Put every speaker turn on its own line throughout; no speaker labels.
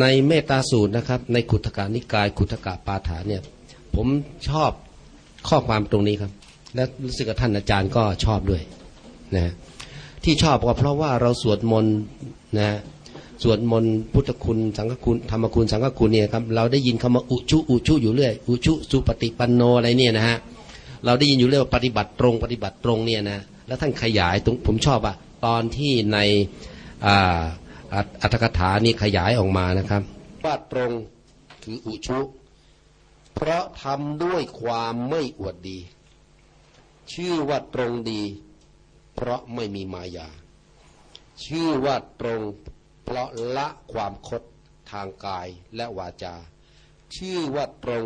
ในเมตตาสูตรนะครับ ในขุทกานิกายขุทกะปาฐานเนี่ย ผมชอบข้อความตรงนี้ครับ และรู้สึกว่าท่านอาจารย์ก็ชอบด้วยนะที่ชอบก็เพราะว่าเราสวดมนต์นะสวดมนต์พุทธคุณสังฆคุณธรรมคุณสังฆคุณเนี่ยครับเราได้ยินคำว่าอุชุอุชุอยู่เรื่อยอุชุสุปฏิปันโนอะไรเนี่ยนะฮะเราได้ยินอยู่เรื่อยว่าปฏิบัติตรงปฏิบัติตรงเนี่ยนะแล้วท่านขยายตรงผมชอบอะตอนที่ในอ่า อัตถกถานี่ขยายออกมานะครับ ว่าตรงคืออุชุ เพราะทำด้วยความไม่อวดดี ชื่อว่าตรงดี เพราะไม่มีมายา ชื่อว่าตรงเพราะละความคดทางกายและวาจา ชื่อว่าตรง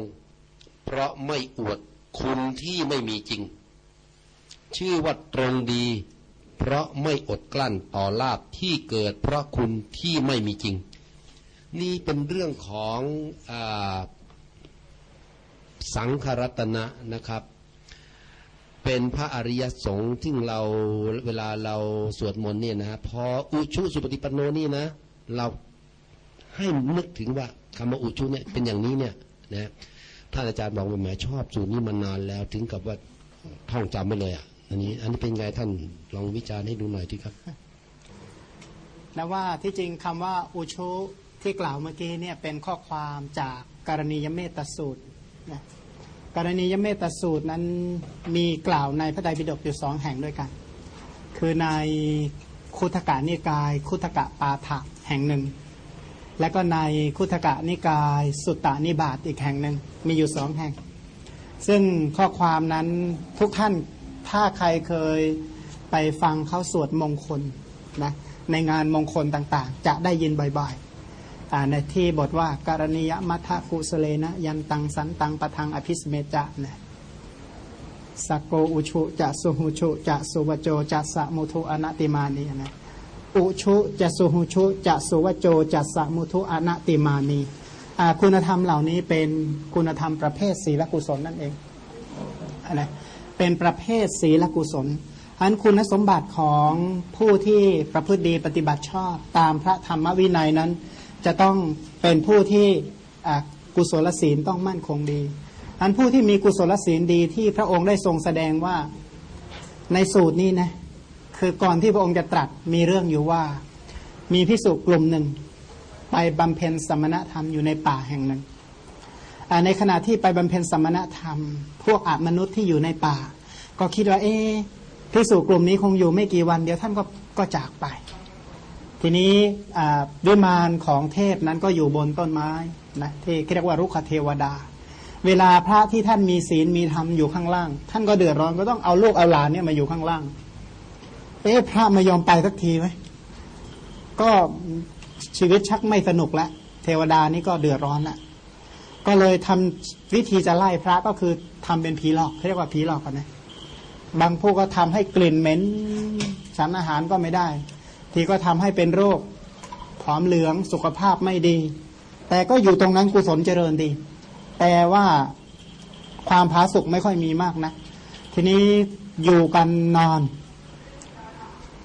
เพราะไม่อวดคุณที่ไม่มีจริง ชื่อว่าตรงดี เพราะไม่อดกลั้นต่อลาบที่เกิดเพราะคุณที่ไม่มีจริง นี่เป็นเรื่องของอสังขรัตนะนะครับ เป็นพระอริยสงฆ์ที่เราเวลาเราสวดมนต์เนี่ยนะพออุชุสุปฏิปันโนนี่นะ เราให้นึกถึงว่าคำว่าอุชุเนี่ยเป็นอย่างนี้เนี่ยนะท่านอาจารย์บอกว่าแหมชอบสูตรนี้มานานแล้ว ถึงกับว่าท่องจำไปเลยอะ อันนี้ อันนี้เป็นไงท่านลองวิจารณ์ให้ดูหน่อยทีครับ
นะว่าที่จริงคำว่าอุชุที่กล่าวเมื่อกี้เนี่ยเป็นข้อความจากกรณียเมตสูตรนะกรณียเมตสูตรนั้นมีกล่าวในพระไตรปิฎกอยู่สองแห่งด้วยกัน คือในคุถกะนิกาย คุถกะปาฐะแห่งหนึ่ง และก็ในคุถกะนิกาย สุตตานิบาตอีกแห่งหนึ่งมีอยู่สองแห่ง ซึ่งข้อความนั้นทุกท่าน ถ้าใครเคยไปฟังเขาสวดมงคลนะในงานมงคลต่างๆ จะได้ยินบ่อยๆในที่บทว่าการณียมัทะกุสเลนะยันตังสันตังปะทังอภิสเมจะนะสกโกอุชุจะสุหุชุจะสุวโจจะสะมุทุอนัติมานีนะอุชุจะสุหุชุจะสุวโจจะสะมุทุอนัติมานีคุณธรรมเหล่านี้เป็นคุณธรรมประเภทศีลกุศลนั่นเองนะ เป็นประเภทศีลกุศลอันคุณสมบัติของผู้ที่ประพฤติดีปฏิบัติชอบ ตามพระธรรมวินัยนั้น จะต้องเป็นผู้ที่กุศลศีลต้องมั่นคงดี อันผู้ที่มีกุศลศีลดีที่พระองค์ได้ทรงแสดงว่าในสูตรนี้นะคือก่อนที่พระองค์จะตรัสมีเรื่องอยู่ว่า มีพิสุกลุ่มหนึ่ง ไปบำเพ็ญสมณธรรมอยู่ในป่าแห่งหนึ่ง ในขณะที่ไปบำเพ็ญสมณธรรม พวกอมนุษย์ที่อยู่ในป่า ก็คิดว่า เอ๊ะพิสุกลุ่มนี้คงอยู่ไม่กี่วัน เดี๋ยวท่านก็ก็จากไป ทีนี้ด้วยมารของเทพนั้นก็อยู่บนต้นไม้นะที่เรียกว่ารุกขเทวดา เวลาพระที่ท่านมีศีลมีธรรมอยู่ข้างล่าง ท่านก็เดือดร้อนก็ต้องเอาลูกเอาหลานเนี่ยมาอยู่ข้างล่าง เอ๊ะพระไม่ยอมไปสักทีไหมก็ชีวิตชักไม่สนุกละเทวดานี่ก็เดือดร้อนละ ก็เลยทำวิธีจะไล่พระก็คือทำเป็นผีหลอกเขาเรียกว่าผีหลอกกันนะบางผู้ก็ทำให้กลิ่นเหม็นฉันอาหารก็ไม่ได้ ทีก็ทำให้เป็นโรคผอมเหลืองสุขภาพไม่ดี แต่ก็อยู่ตรงนั้นกุศลเจริญดี แต่ว่าความผาสุกไม่ค่อยมีมากนะทีนี้อยู่กันนอน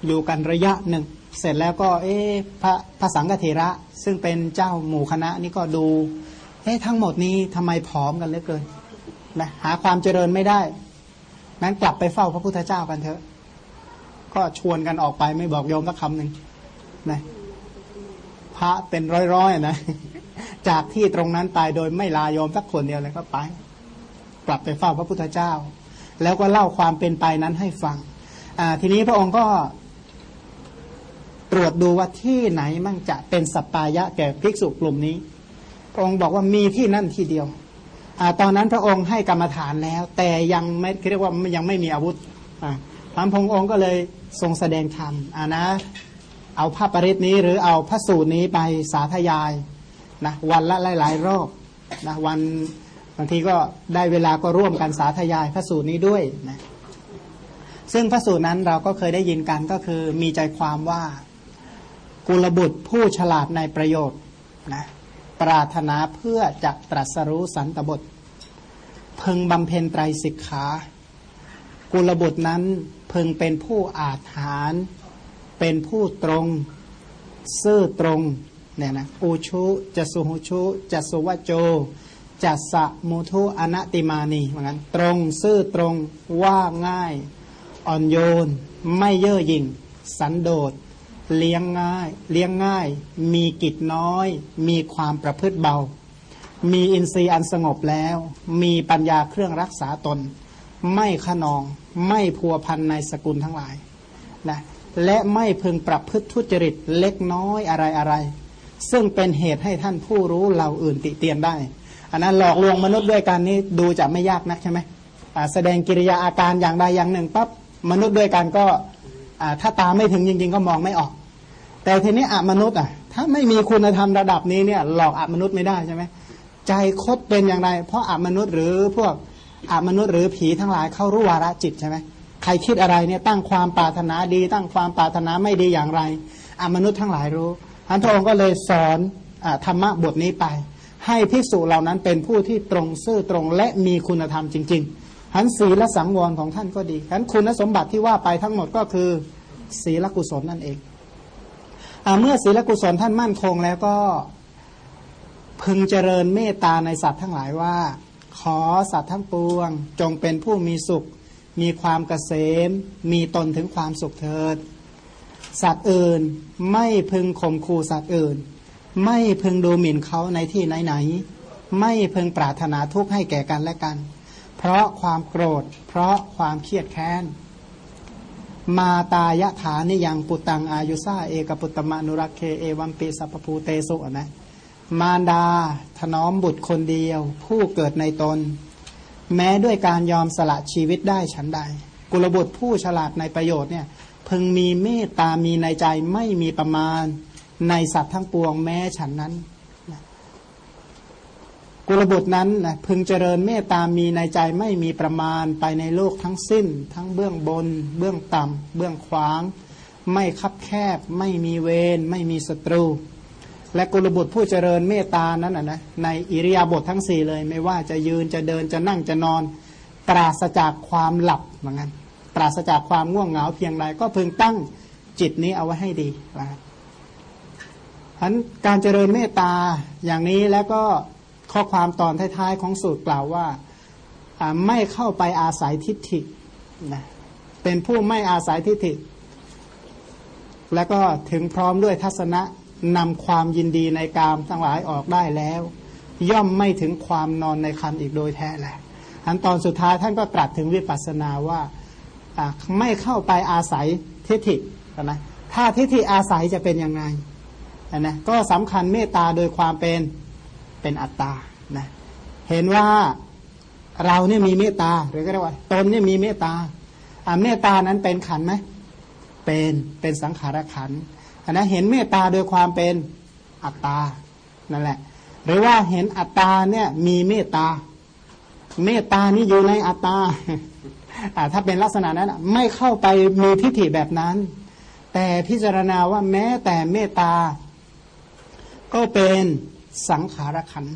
อยู่กันระยะหนึ่ง เสร็จแล้วก็ เอ๊ะพระพระสังฆเถระ ซึ่งเป็นเจ้าหมู่คณะนี่ก็ดู เอ๊ะทั้งหมดนี้ทำไมผอมกันเหลือเกินนะหาความเจริญไม่ได้นั้นกลับไปเฝ้าพระพุทธเจ้ากันเถอะ ก็ชวนกันออกไปไม่บอกโยมสักคำหนึ่งนะพระเป็นร้อยๆนะจากที่ตรงนั้นไปโดยไม่ลาโยมสักคนเดียวเลยก็ไป กลับไปเฝ้าพระพุทธเจ้า แล้วก็เล่าความเป็นไปนั้นให้ฟังอ่าทีนี้พระองค์ก็ตรวจดูว่าที่ไหนมั่งจะเป็นสัปปายะแก่ภิกษุกลุ่มนี้ ระองค์บอกว่ามีที่นั่นที่เดียวอตอนนั้นพระองค์ให้กรรมฐานแล้ว แต่ยังไม่เรียกว่ายังไม่มีอาวุธพระพงองค์ก็เลยทรงแสดงธรรมอ่านะ เอาพระปริตนี้หรือเอาพระสูตรนี้ไปสาธยายนะวันละหลาย ๆ รอบนะวันบางทีก็ได้เวลาก็ร่วมกันสาธยายพระสูตรนี้ด้วยนะซึ่งพระสูตรนั้นเราก็เคยได้ยินกันก็คือมีใจความว่ากุลบุตรผู้ฉลาดในประโยชน์นะ ปรารถนาเพื่อจะตรัสรู้สันตบทพึงบำเพ็ญไตรสิกขากุลบุตรนั้นเพึงเป็นผู้อาจหารเป็นผู้ตรง ซื่อตรงเนี่ยนะอุชุจะสุหุชุจะสุวโจจัสะมุทุอนัติมานีเหมือนกันตรงซื่อตรงว่าง่าย อ่อนโยน ไม่เย่อหยิ่ง สันโดษ เลี้ยงง่าย เลี้ยงง่าย มีกิจน้อย มีความประพฤติเบา มีอินทรีย์อันสงบแล้ว มีปัญญาเครื่องรักษาตน ไม่ขนอง ไม่พัวพันในสกุลทั้งหลายนะและไม่พึงปรับพฤติทุจริตเล็กน้อยอะไรอะไร ซึ่งเป็นเหตุให้ท่านผู้รู้เราอื่นติเตียนได้ อันนั้นหลอกลวงมนุษย์ด้วยกันนี้ดูจะไม่ยากนักใช่ไหมแสดงกิริยาอาการอย่างใดอย่างหนึ่งปั๊บมนุษย์ด้วยกันก็ ถ้าตาไม่ถึงจริง ๆ ก็มองไม่ออก แต่ทีนี้อมนุษย์อะ ถ้าไม่มีคุณธรรมระดับนี้เนี่ย หลอกอมนุษย์ไม่ได้ใช่ไหมใจคดเป็นอย่างไร เพราะอมนุษย์หรือพวกอมนุษย์หรือผีทั้งหลายเข้ารู้วาระจิตใช่ไหมใครคิดอะไรเนี่ยตั้งความปรารถนาดี ตั้งความปรารถนาไม่ดีอย่างไรอมนุษย์ทั้งหลายรู้ท่านพระองค์ก็เลยสอนอธรรมะบทนี้ไป ให้ภิกษุเหล่านั้นเป็นผู้ที่ตรงซื่อตรงและมีคุณธรรมจริง ๆ หันศีลสังวรของท่านก็ดีหันคุณสมบัติที่ว่าไปทั้งหมดก็คือ ศีลกุศลนั่นเองอเมื่อศีลกุศลท่านมั่นคงแล้วก็พึงเจริญเมตตาในสัตว์ทั้งหลายว่า ขอสัตว์ทั้งปวง จงเป็นผู้มีสุข มีความเกษม มีตนถึงความสุขเถิด สัตว์อื่นไม่พึงข่มขู่สัตว์อื่น ไม่พึงดูหมิ่นเขาในที่ไหนๆไม่พึงปรารถนาทุกข์ให้แก่กันและกัน เพราะความโกรธ เพราะความเครียดแค้น มาตายะฐานิยังปุตังอายุซาเอกปุตตมนุรักเคเอวัมปีสัพภูเตสุนะมารดาถนอมบุตรคนเดียว ผู้เกิดในตน แม้ด้วยการยอมสละชีวิตได้ฉันใด กุลบุตรผู้ฉลาดในประโยชน์เนี่ยพึงมีเมตตามีในใจไม่มีประมาณ ในสัตว์ทั้งปวงแม้ฉันนั้น กุลบุตรนั้นนะพึงเจริญเมตตามีในใจไม่มีประมาณไปในโลกทั้งสิ้น ทั้งเบื้องบน เบื้องต่ำเบื้องขวาง ไม่คับแคบ ไม่มีเวรไม่มีศัตรู และกุลบุตรผู้เจริญเมตตานั้นนะในอิริยาบถททั้งสี่เลย ไม่ว่าจะยืนจะเดินจะนั่งจะนอน ปราศจากความหลับเหมือนกันปราศจากความง่วงเหงาเพียงใดก็พึงตั้งจิตนี้เอาไว้ให้ดีนะครับฉะนั้นการเจริญเมตตาอย่างนี้แล้วก็ ข้อความตอนท้ายๆของสูตรกล่าวว่าไม่เข้าไปอาศัยทิฏฐินะเป็นผู้ไม่อาศัยทิฏฐิ แล้วก็ถึงพร้อมด้วยทัศนะนำความยินดีในกามทั้งหลายออกได้แล้ว ย่อมไม่ถึงความนอนในคันอีกโดยแท้แหละอันตอนสุดท้ายท่านก็ตรัสถึงวิปัสสนาว่าไม่เข้าไปอาศัยทิฏฐินะถ้าทิฏฐิอาศัยจะเป็นยังไงนะก็สำคัญเมตตาโดยความเป็น เป็นอัตตานะเห็นว่าเราเนี่ยมีเมตตาหรือก็เรียกว่าตนเนี่ยมีเมตตาอ่าเมตตานั้นเป็นขันไหมเป็นเป็นสังขารขันอันนั้นเห็นเมตตาโดยความเป็นอัตตานั่นแหละ หรือว่าเห็นอัตตาเนี่ยมีเมตตา เมตตานี่อยู่ในอัตตาถ้าเป็นลักษณะนั้นไม่เข้าไปมีทิฏฐิแบบนั้น แต่พิจารณาว่าแม้แต่เมตตาก็เป็น สังขารขัน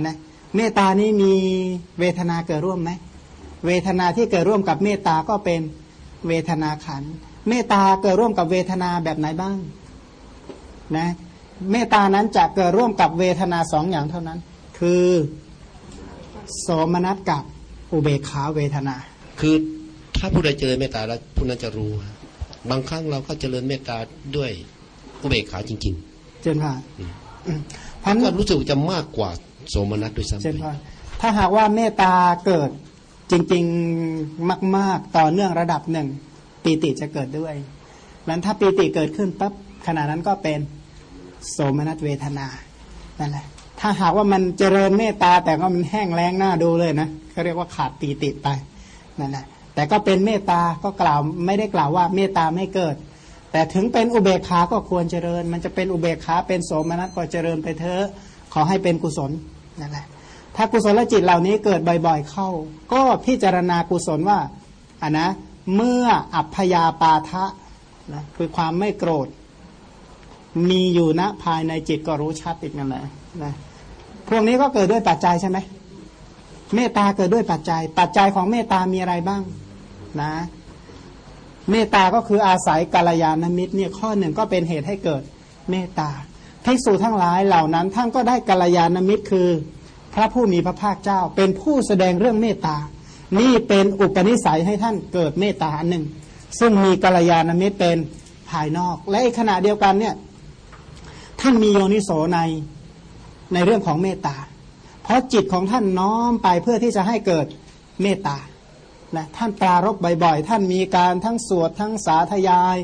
นะเมตตานี้มีเวทนาเกิดร่วมไหมเวทนาที่เกิดร่วมกับเมตตาก็เป็นเวทนาขัน เมตตาเกิดร่วมกับเวทนาแบบไหนบ้างนะเมตตานั้นจะเกิดร่วมกับเวทนาสองอย่างเท่านั้น คือโสมนัสกับอุเบกขาเวทนา
คือถ้าผู้ใดเจริญเมตตาแล้วผู้นั้นจะรู้ บางครั้งเราก็เจริญเมตตาด้วยอุเบกขาจริง
ๆ เจน ผ่า
พันก็รู้สึกจะมากกว่าโสมนัสด้วยซ้ำไป
ถ้าหากว่าเมตตาเกิดจริงๆมาก ๆ ต่อเนื่องระดับหนึ่งปีติจะเกิดด้วยนั้นถ้าปีติเกิดขึ้นปั๊บขณะนั้นก็เป็นโสมนัสเวทนานั่นแหละถ้าหากว่ามันเจริญเมตตาแต่ก็มันแห้งแล้งหน้าดูเลยนะเขาเรียกว่าขาดปีติไปนั่นแหละแต่ก็เป็นเมตตาก็กล่าวไม่ได้กล่าวว่าเมตตาไม่เกิด แต่ถึงเป็นอุเบกขาก็ควรเจริญ มันจะเป็นอุเบกขาเป็นโสมนัสก็เจริญไปเถอะขอให้เป็นกุศลนั่นแหละถ้ากุศลจิตเหล่านี้เกิดบ่อยๆเข้า ก็พิจารณากุศลว่าอ่านะเมื่ออัพยาปาทะนะคือความไม่โกรธ มีอยู่ณภายในจิตก็รู้ชัดอีกนั่นแหละนะพวกนี้ก็เกิดด้วยปัจจัยใช่ไหมเมตตาเกิดด้วยปัจจัย ปัจจัยของเมตตามีอะไรบ้าง นะ เมตตาก็คืออาศัยกาลยานมิตรเนี่ยข้อหนึ่งก็เป็นเหตุให้เกิดเมตตาภิกษุทั้งหลายเหล่านั้นท่านก็ได้กัลยาณมิตรคือ พระผู้มีพระภาคเจ้า เป็นผู้แสดงเรื่องเมตตา นี่เป็นอุปนิสัยให้ท่านเกิดเมตตาหนึ่ง ซึ่งมีกัลยาณมิตรเป็นภายนอก และในขณะเดียวกันเนี่ยท่านมีโยนิโสในในเรื่องของเมตตา เพราะจิตของท่านน้อมไปเพื่อที่จะให้เกิดเมตตา นะท่านปรารบบ่อยๆ ท่านมีการทั้งสวดทั้งสาธยาย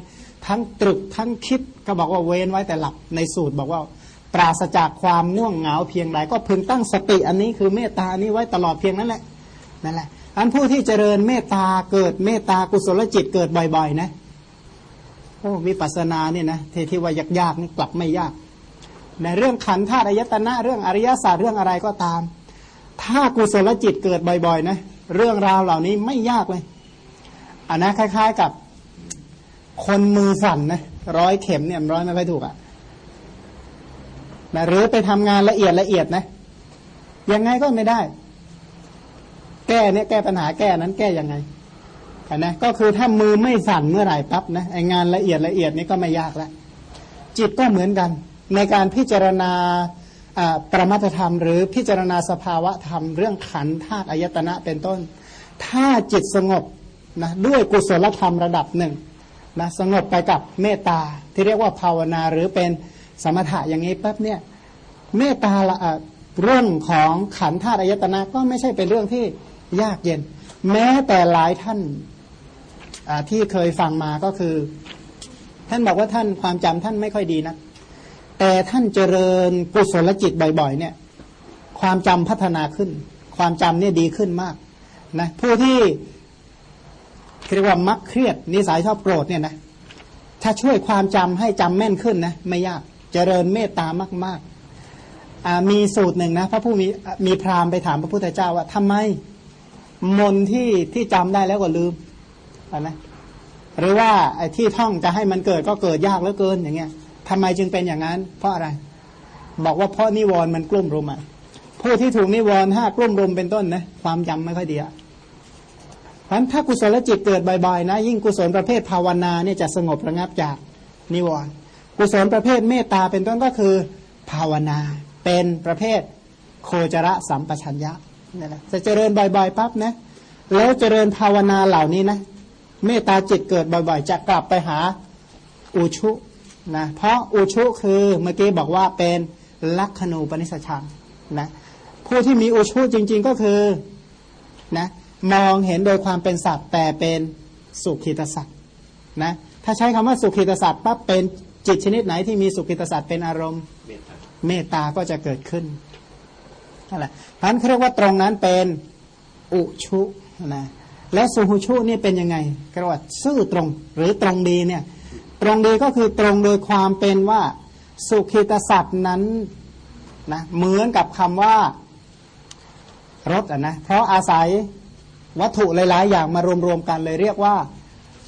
ทั้งตรึกทั้งคิดก็บอกว่าเว้นไว้แต่หลับในสูตรบอกว่า ปราศจากความง่วงเหงาเพียงใดก็พึงตั้งสติอันนี้คือเมตตาอันนี้ไว้ตลอดเพียงนั้นแหละนั่นแหละอันผู้ที่เจริญเมตตาเกิดเมตตากุศลจิตเกิดบ่อยๆ นะโอ้วิปัสสนาเนี่ยนะเทที่ว่ายากๆนี่กลับไม่ยากในเรื่องขันธ์ธาตุอายตนะเรื่องอริยศาสตร์เรื่องอะไรก็ตาม ถ้ากุศลจิตเกิดบ่อยๆ นะ เรื่องราวเหล่านี้ไม่ยากเลยอันนะคล้าย ๆกับคนมือสั่นนะร้อยเข็มเนี่ยร้อยไม่ค่อยถูกอะนะหรือไปทำงานละเอียดละเอียดนะยังไงก็ไม่ได้ แก้เนี่ยแก้ปัญหาแก้นั้นแก้ยังไงนะก็คือถ้ามือไม่สั่นเมื่อไหร่ปั๊บนะไองานละเอียดละเอียดนี่ก็ไม่ยากแล้วจิตก็เหมือนกัน ในการพิจารณา ประมัตธรรม หรือพิจารณาสภาวะธรรมเรื่องขันธ์ธาตุอายตนะเป็นต้น ถ้าจิตสงบนะด้วยกุศลธรรมระดับหนึ่งนะสงบไปกับเมตตาที่เรียกว่าภาวนาหรือเป็นสมถะอย่างนี้ปั๊บเนี่ยเมตตาละเรื่องของขันธ์ธาตุอายตนะก็ไม่ใช่เป็นเรื่องที่ยากเย็น แม้แต่หลายท่านที่เคยฟังมาก็คือ ท่านบอกว่าท่านความจำท่านไม่ค่อยดีนะ แต่ท่านเจริญกุศลจิตบ่อยๆเนี่ย ความจำพัฒนาขึ้น ความจำเนี่ยดีขึ้นมากนะผู้ที่เรียกว่ามักเครียดนิสัยชอบโกรธเนี่ยนะถ้าช่วยความจำให้จำแม่นขึ้นนะไม่ยากเจริญเมตตามากๆมีสูตรหนึ่งนะพระผู้มีมีพราหมณ์ไปถามพระพุทธเจ้าว่าทำไมมนที่ที่จำได้แล้วก็ลืมนะหรือว่าไอ้ที่ท่องจะให้มันเกิดก็เกิดยากเหลือเกินอย่างเงี้ย ทำไมจึงเป็นอย่างนั้น เพราะอะไร บอกว่าเพราะนิวรณ์มันกลุ่มรุมอะผู้ที่ถูกนิวรณ์ห้ากลุ่มรุมเป็นต้นนะความจำไม่ค่อยดีอะเพราะฉะนั้นถ้ากุศลจิตเกิดบ่อยๆนะ ยิ่งกุศลประเภทภาวนาเนี่ยจะสงบระงับจากนิวรณ์กุศลประเภทเมตตาเป็นต้นก็คือ ภาวนาเป็นประเภทโคจระสัมปชัญญะนี่แหละจะเจริญบ่อยๆปั๊บนะแล้วเจริญภาวนาเหล่านี้นะ เมตตาจิตเกิดบ่อยๆ จะกลับไปหาอุชุ นะเพราะอุชุคือเมื่อกี้บอกว่าเป็นลักขณูปนิสชานนะผู้ที่มีอุชุจริง ๆก็คือนะมองเห็นโดยความเป็นสัตว์แต่เป็นสุขิตสัตว์นะถ้าใช้คำว่าสุขิตสัตว์ปั๊บเป็นจิตชนิดไหนที่มีสุขิตสัตว์เป็นอารมณ์ เมตตาก็จะเกิดขึ้นนั่นแหละเพราะนั้นเขาเรียกว่าตรงนั้นเป็นอุชุนะและสุหุชุนี่เป็นยังไงกระวัดซื่อตรงหรือตรงดีเนี่ย ตรงดีก็คือตรงโดยความเป็นว่าสุขิตสัตว์นั้นนะเหมือนกับคำว่ารถอะนะเพราะอาศัยวัตถุหลาย ๆ อย่างมารวม ๆ กันเลยเรียกว่า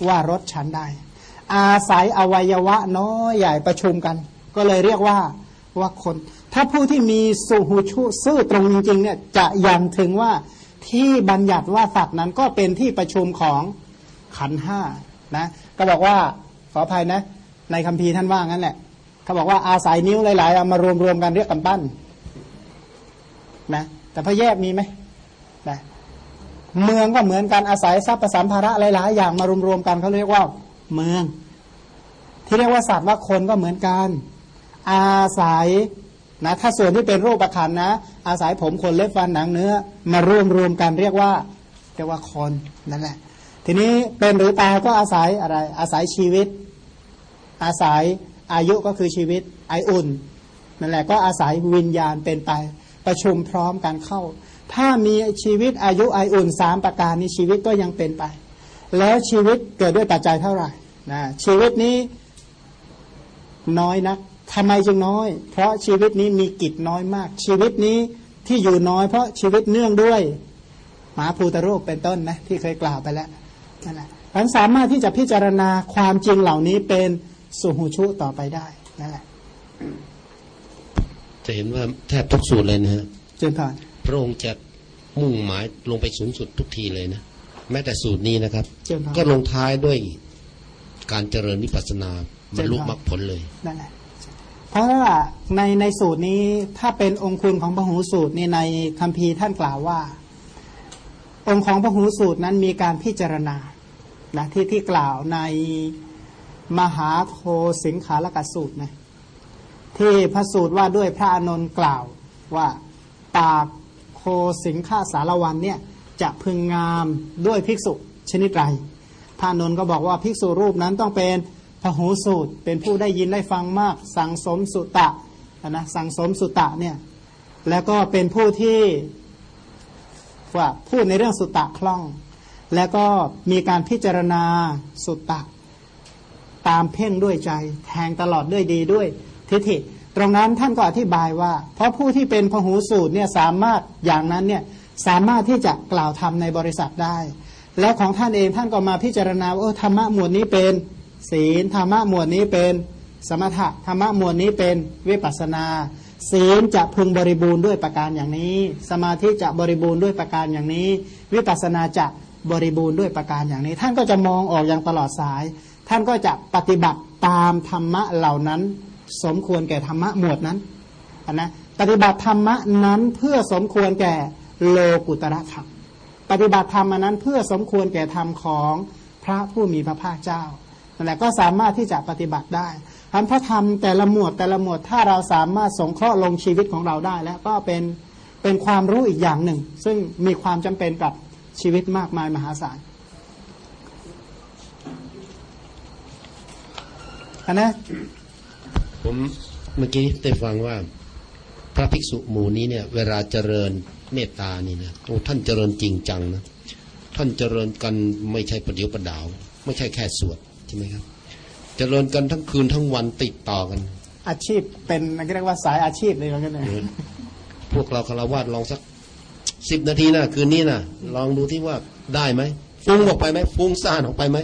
ว่ารถชั้นไดอาศัยอวัยวะน้อยใหญ่ประชุมกัน ก็เลยเรียกว่าว่าคน ถ้าผู้ที่มีสุหุชุซื่อตรงจริง ๆ เนี่ยจะยังถึงว่าที่บัญญัติว่าสัตว์นั้นก็เป็นที่ประชุมของขันห้านะก็บอกว่า ออภัยนะ ในคัมภีร์ท่านว่างั้นแหละเขาบอกว่าอาศัยนิ้วหลายๆเอามารวมรวมกันเรียกกันปั้นนะแต่พระแยกมีไหมนะเมืองก็เหมือนกันอาศัยทรัพย์สัมภาระหลายๆ อย่างมารวมรวมกันเขาเรียกว่า เมือง ที่เรียกว่าสัตว์ว่าคนก็เหมือนกัน อาศัยนะถ้าส่วนที่เป็นรูปประคันนะ อาศัยผมขนเล็บฟันหนังเนื้อ มารวมรวมกันเรียกว่าเรียกว่าคนนั่นแหละทีนี้เป็นหรือตายก็อาศัยอะไร อาศัยชีวิต อาศัยอายุก็คือชีวิตไออุ่นนั่นแหละก็อาศัยวิญญาณเป็นไป ประชุมพร้อมกันเข้า ถ้ามีชีวิตอายุไออุ่นสามประการนี้ชีวิตก็ยังเป็นไป แล้วชีวิตเกิดด้วยปัจจัยเท่าไหร่นะชีวิตนี้น้อยนักทำไมจึงน้อย เพราะชีวิตนี้มีกิจน้อยมาก ชีวิตนี้ที่อยู่น้อยเพราะชีวิตเนื่องด้วยหมาภูตรูปเป็นต้นนะที่เคยกล่าวไปแล้วนั่นแหละมันสามารถที่จะพิจารณาความจริงเหล่านี้เป็น สุหูชุต่อไปได้นั่นแหละ
จะเห็นว่าแทบทุกสูตรเลยนะฮะ
เจนพาน
พระองค์จะมุ่งหมายลงไปสูงสุดทุกทีเลยนะแม้แต่สูตรนี้นะครับ
เจนพาน
ก็ลงท้ายด้วยการเจริญวิปัสสนาบรรลุมรรคผลเลย
นั่นแหละเพราะว่าในในสูตรนี้ถ้าเป็นองคุณของพหูสูตรนี่ในคัมภีร์ท่านกล่าวว่า องค์ของพหูสูตรนั้นมีการพิจารณานะที่ที่กล่าวใน มหาโคสิงขารกสูตรนะที่พระสูตรว่าด้วยพระอนนท์กล่าวว่าปากโคสิงฆาสารวันเนี่ยจะพึงงามด้วยภิกษุชนิดไรพระอนนท์ก็บอกว่าภิกษุรูปนั้นต้องเป็นพหูสูตร เป็นผู้ได้ยินได้ฟังมาก สังสมสุตะนะสังสมสุตะเนี่ยแล้วก็เป็นผู้ที่ว่าพูดในเรื่องสุตะคล่อง แล้วก็มีการพิจารณาสุตตะ ตามเพ่งด้วยใจ แทงตลอดด้วยดีด้วยทิฏฐิ ตรงนั้นท่านก็อธิบายว่า เพราะผู้ที่เป็นพหูสูตรเนี่ยสามารถอย่างนั้นเนี่ยสามารถที่จะกล่าวทำในบริษัทได้ และของท่านเองท่านก็มาพิจารณาว่าธรรมะหมวดนี้เป็น ศีลธรรมะหมวดนี้เป็นสมถะธรรมะหมวดนี้เป็นวิปัสนา ศีลจะพึงบริบูรณ์ด้วยประการอย่างนี้ สมาธิจะบริบูรณ์ด้วยประการอย่างนี้ วิปัสนาจะบริบูรณ์ด้วยประการอย่างนี้ ท่านก็จะมองออกอย่างตลอดสาย ท่านก็จะปฏิบัติตามธรรมะเหล่านั้น สมควรแก่ธรรมะหมวดนั้นนะปฏิบัติธรรมะนั้นเพื่อสมควรแก่โลกุตระธรรมปฏิบัติธรรมนั้นเพื่อสมควรแก่ธรรมของพระผู้มีพระภาคเจ้านั่นแหละก็สามารถที่จะปฏิบัติได้อันพระธรรมแต่ละหมวดแต่ละหมวดถ้าเราสามารถสงเคราะห์ลงชีวิตของเราได้ แล้วก็เป็นเป็นความรู้อีกอย่างหนึ่ง ซึ่งมีความจำเป็นกับชีวิตมากมายมหาศาล อันนะ
ผมเมื่อกี้ได้ฟังว่า พระภิกษุหมู่นี้เนี่ย เวลาเจริญเมตตานี่นะโอ้ท่านเจริญจริงจังนะท่านเจริญกันไม่ใช่ประเดี๋ยวประดาว ไม่ใช่แค่สวดใช่ไหมครับ เจริญกันทั้งคืนทั้งวันติดต่อกัน
อาชีพเป็นเรียกว่าสายอาชีพเลยแล้วกันเลย
พวกเราคารวาสลองสักสิบนาทีนะคืนนี้นะลองดูที่ว่าได้ไหมฟุ้งออกไปไหมฟุ้งซ่านออกไปไหม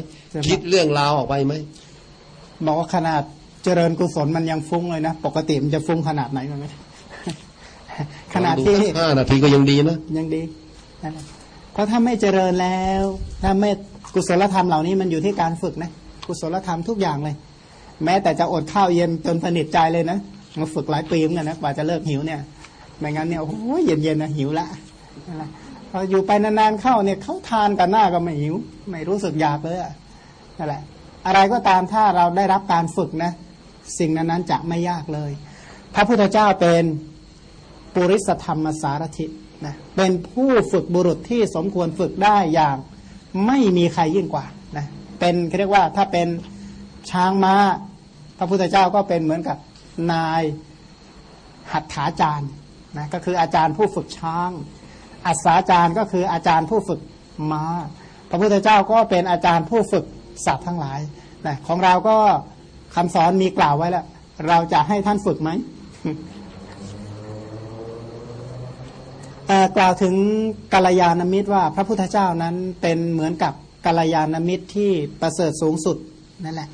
คิดเรื่องราวออกไปไหม
บอกว่าขนาดเจริญกุศลมันยังฟุ้งเลยนะ ปกติมันจะฟุ้งขนาดไหนกันไหมขนาดที่
ลองสักห้านาทีก็ยังดีนะ
ยังดีนั่นแหละเพราะถ้าไม่เจริญแล้ว ถ้าไม่กุศลธรรมเหล่านี้มันอยู่ที่การฝึกนะกุศลธรรมทุกอย่างเลย แม้แต่จะอดข้าวเย็นจนสนิทใจเลยนะมาฝึกหลายปีเหมือนกันนะกว่าจะเลิกหิวเนี่ยไม่งั้นเนี่ยโอ้โหเย็นๆนะหิวละนั่นแหละพออยู่ไปนานๆเข้าเนี่ยเขาทานกันหน้าก็ไม่หิว ไม่รู้สึกอยากเลยอะนั่นแหละ อะไรก็ตามถ้าเราได้รับการฝึกนะ สิ่งนั้นๆจะไม่ยากเลย พระพุทธเจ้าเป็นปุริสธรรมสารถินะเป็นผู้ฝึกบุรุษที่สมควรฝึกได้อย่างไม่มีใครยิ่งกว่านะเป็นเรียกว่าถ้าเป็นช้างม้า พระพุทธเจ้าก็เป็นเหมือนกับนายหัตถาจารย์นะก็คืออาจารย์ผู้ฝึกช้าง อัศาจารย์ก็คืออาจารย์ผู้ฝึกม้า พระพุทธเจ้าก็เป็นอาจารย์ผู้ฝึก สัตว์ทั้งหลายนะของเราก็คำสอนมีกล่าวไว้แล้ว เราจะให้ท่านฝึกไหมกล่าวถึงกัลยาณมิตรว่าพระพุทธเจ้านั้นเป็นเหมือนกับกัลยาณมิตรที่ประเสริฐสูงสุดนั่นแหละ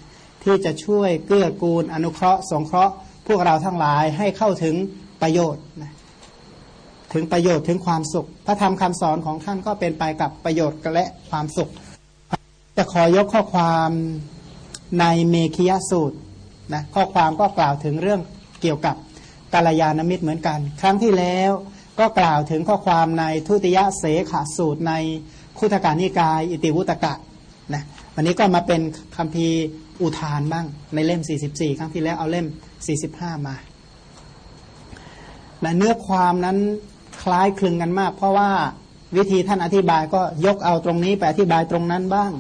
ที่จะช่วยเกื้อกูลอนุเคราะห์สงเคราะห์พวกเราทั้งหลายให้เข้าถึงประโยชน์ถึงประโยชน์ถึงความสุข พระธรรมคำสอนของท่านก็เป็นไปกับประโยชน์และความสุข จะขอยกข้อความในเมขิยสูตรนะข้อความก็กล่าวถึงเรื่องเกี่ยวกับกัลยาณมิตรเหมือนกัน ครั้งที่แล้วก็กล่าวถึงข้อความในทุติยเสขาสูตรในคุถการนิกาย อิติวุตกะนะวันนี้ก็มาเป็นคำพีอุทานบ้างในเล่ม 44 ครั้งที่แล้วเอาเล่ม 45 มานะเนื้อความนั้นคล้ายคลึงกันมาก เพราะว่าวิธีท่านอธิบายก็ยกเอาตรงนี้ไปอธิบายตรงนั้นบ้าง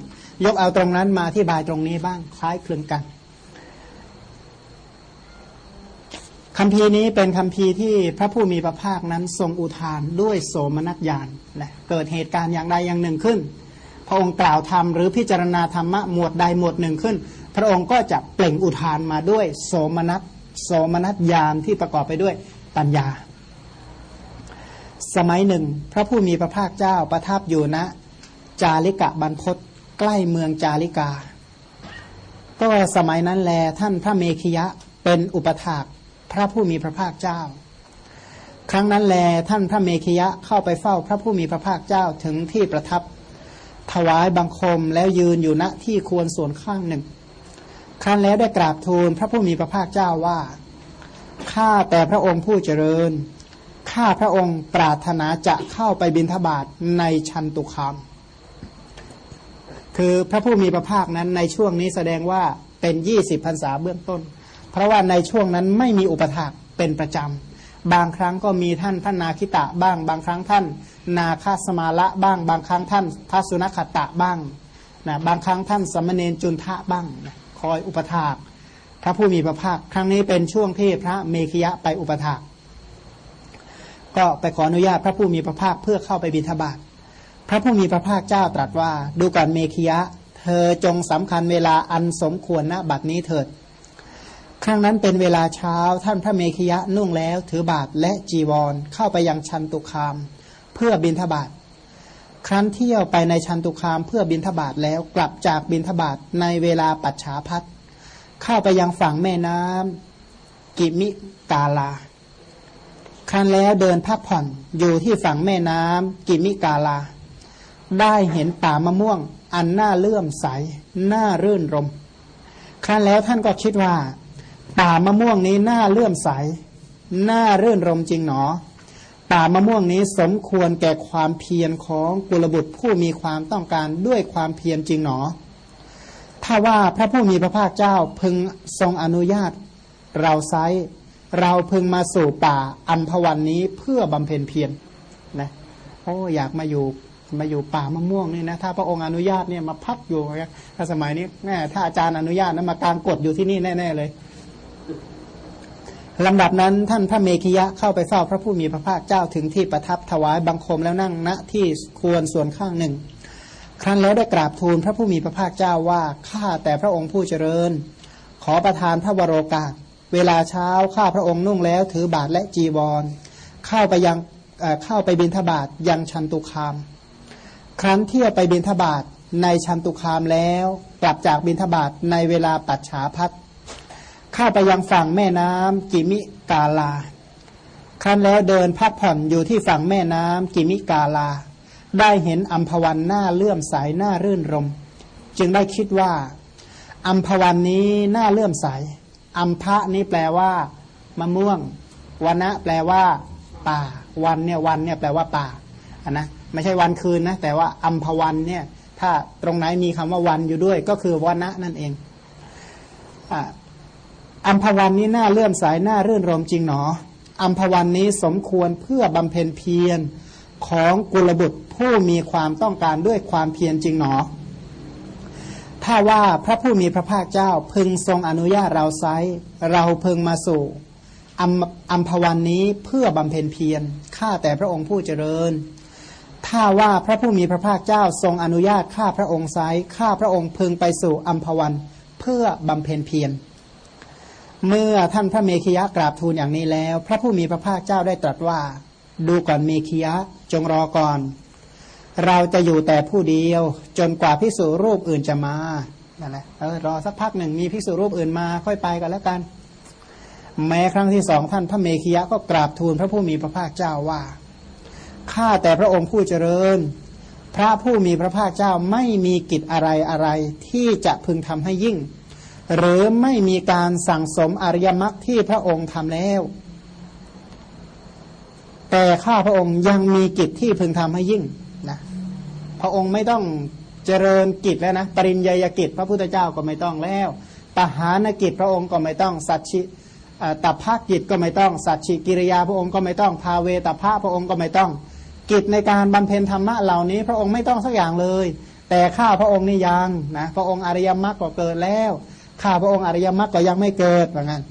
ยกเอาตรงนั้นมาอธิบายตรงนี้บ้างคล้ายคลึงกันคำพีนี้เป็นคำพีที่พระผู้มีพระภาคนั้นทรงอุทานด้วยโสมนัสญาณนะเกิดเหตุการณ์อย่างใดอย่างหนึ่งขึ้น พระองค์กล่าวธรรมหรือพิจารณาธรรมะหมวดใดหมวดหนึ่งขึ้น พระองค์ก็จะเปล่งอุทานมาด้วยโสมนัสโสมนัสญาณที่ประกอบไปด้วยปัญญา สมัยหนึ่ง พระผู้มีพระภาคเจ้าประทับอยู่ณนะจาริกะบรรพศ ใกล้เมืองจาริกา ก็สมัยนั้นแลท่านพระเมขิยะเป็นอุปถากพระผู้มีพระภาคเจ้า ครั้งนั้นแลท่านพระเมขิยะเข้าไปเฝ้าพระผู้มีพระภาคเจ้าถึงที่ประทับถวายบังคมแล้วยืนอยู่ณที่ควรส่วนข้างหนึ่ง ครั้นแล้วได้กราบทูลพระผู้มีพระภาคเจ้าว่า ข้าแต่พระองค์ผู้เจริญ ข้าพระองค์ปรารถนาจะเข้าไปบิณฑบาตในชันตุคาม คือพระผู้มีพระภาคนั้นในช่วงนี้แสดงว่าเป็นยี่สิบพรรษาเบื้องต้น เพราะว่าในช่วงนั้นไม่มีอุปถากเป็นประจำ บางครั้งก็มีท่านท่านนาคิตะบ้าง บางครั้งท่าน นาคาสมาละบ้าง บางครั้งท่านทัสุนคตะบ้างนะบางครั้งท่านสมณเณรจุนทะบ้างนะคอยอุปถากพระผู้มีพระภาคครั้งนี้เป็นช่วงที่พระเมขยะไปอุปถากก็ไปขออนุญาตพระผู้มีพระภาคเพื่อเข้าไปบิณฑบาต พระผู้มีพระภาคเจ้าตรัสว่า ดูก่อนเมขยะ เธอจงสำคัญเวลาอันสมควรณบัดนี้เถิด ครั้งนั้นเป็นเวลาเช้าท่านพระเมขยะนุ่งแล้ว ถือบาทและจีวรเข้าไปยังชันตุคาม เพื่อบิณฑบาตครั้นเที่ยวไปในชันตุคามเพื่อบิณฑบาตแล้วกลับจากบิณฑบาตในเวลาปัจฉาพัดเข้าไปยังฝั่งแม่น้ำกิมิกาลา ครั้นแล้วเดินพักผ่อนอยู่ที่ฝั่งแม่น้ำกิมิกาลา ได้เห็นป่ามะม่วง อันน่าเลื่อมใสน่ารื่นรม ครั้นแล้วท่านก็คิดว่า ป่ามะม่วงนี้น่าเลื่อมใสน่ารื่นรมจริงหนอ ป่ามะม่วงนี้สมควรแก่ความเพียรของกุลบุตรผู้มีความต้องการด้วยความเพียรจริงหนอ ถ้าว่าพระผู้มีพระภาคเจ้าพึงทรงอนุญาต เราไซเราพึงมาสู่ป่าอัมพวันนี้เพื่อบำเพ็ญเพียรนะโอ้อยากมาอยู่ มาอยู่ป่ามะม่วงนี่นะถ้าพระองค์อนุญาตเนี่ยมาพักอยู่ถ้าสมัยนี้แม่ถ้าอาจารย์อนุญาตนะมาการกดอยู่ที่นี่แน่ ๆ เลยลำดับนั้นท่านพระเมขิยะเข้าไปเฝ้าพระผู้มีพระภาคเจ้าถึงที่ประทับถวายบังคมแล้วนั่งณที่ควรส่วนข้างหนึ่ง ครั้นแล้วได้กราบทูลพระผู้มีพระภาคเจ้าว่าข้าแต่พระองค์ผู้เจริญ ขอประทานพระวโรกาส เวลาเช้าข้าพระองค์นุ่งแล้วถือบาทและจีวร เข้าไปยังเข้าไปบิณฑบาตยังชันตุคาม ครั้นเที่ยวไปบิณฑบาตในชันตุคามแล้ว กลับจากบิณฑบาตในเวลาปัจฉาพัดเข้าไปยังฝั่งแม่น้ำกิมิกาลา ครั้นแล้วเดินพักผ่อนอยู่ที่ฝั่งแม่น้ำกิมิกาลา ได้เห็นอัมพวันหน้าเลื่อมใสหน้ารื่นรม จึงได้คิดว่าอัมพวันนี้หน้าเลื่อมใสอัมพะนี้แปลว่ามะม่วงวันนะแปลว่า ป่า วันเนี่ยวันเนี่ยแปลว่าป่าอันนะ ไม่ใช่วันคืนนะแต่ว่าอัมพวันเนี่ยถ้าตรงไหนมีคำว่าวันอยู่ด้วย ก็คือวันนะนั่นเองอัมพวันนี้น่าเลื่อมสายน่ารื่นรมจริงหนออัมพวันนี้สมควรเพื่อบำเพ็ญเพียรของกุลบุตรผู้มีความต้องการด้วยความเพียรจริงหนอ ถ้าว่าพระผู้มีพระภาคเจ้าพึงทรงอนุญาตเราไซเราพึงมาสู่อัมอัมพวันนี้เพื่อบำเพ็ญเพียรข้าแต่พระองค์ผู้เจริญ ถ้าว่าพระผู้มีพระภาคเจ้าทรงอนุญาตข้าพระองค์ไซข้าพระองค์พึงไปสู่อัมพวันเพื่อบำเพ็ญเพียรเมื่อท่านพระเมขยะกราบทูลอย่างนี้แล้ว พระผู้มีพระภาคเจ้าได้ตรัสว่า ดูก่อนเมขยะจงรอก่อน เราจะอยู่แต่ผู้เดียว จนกว่าพิสูรรูปอื่นจะมานั่นแหละเออรอสักพักหนึ่งมีพิสูรรูปอื่นมาค่อยไปกันแล้วกัน แม้ครั้งที่สองท่านพระเมขยะก็กราบทูลพระผู้มีพระภาคเจ้าว่า ข้าแต่พระองค์ผู้เจริญ พระผู้มีพระภาคเจ้าไม่มีกิจอะไรอะไรที่จะพึงทำให้ยิ่ง หรือไม่มีการสั่งสมอริยมรรคที่พระองค์ทำแล้ว แต่ข้าพระองค์ยังมีกิจที่พึงทำให้ยิ่งนะพระองค์ไม่ต้องเจริญกิจแล้วนะ ปริญญากิจพระพุทธเจ้าก็ไม่ต้องแล้วปหานกิจพระองค์ก็ไม่ต้องสัจฉิตัภากิจก็ไม่ต้อง สัจฉิกิริยาพระองค์ก็ไม่ต้อง ภาเวตภาพระองค์ก็ไม่ต้อง กิจในการบำเพ็ญธรรมะเหล่านี้ พระองค์ไม่ต้องสักอย่างเลย แต่ข้าพระองค์นี่ยังนะพระองค์อริยมรรคก็เกิดแล้ว ข้าพระองค์อริยมรรคก็ยังไม่เกิดว่างั้น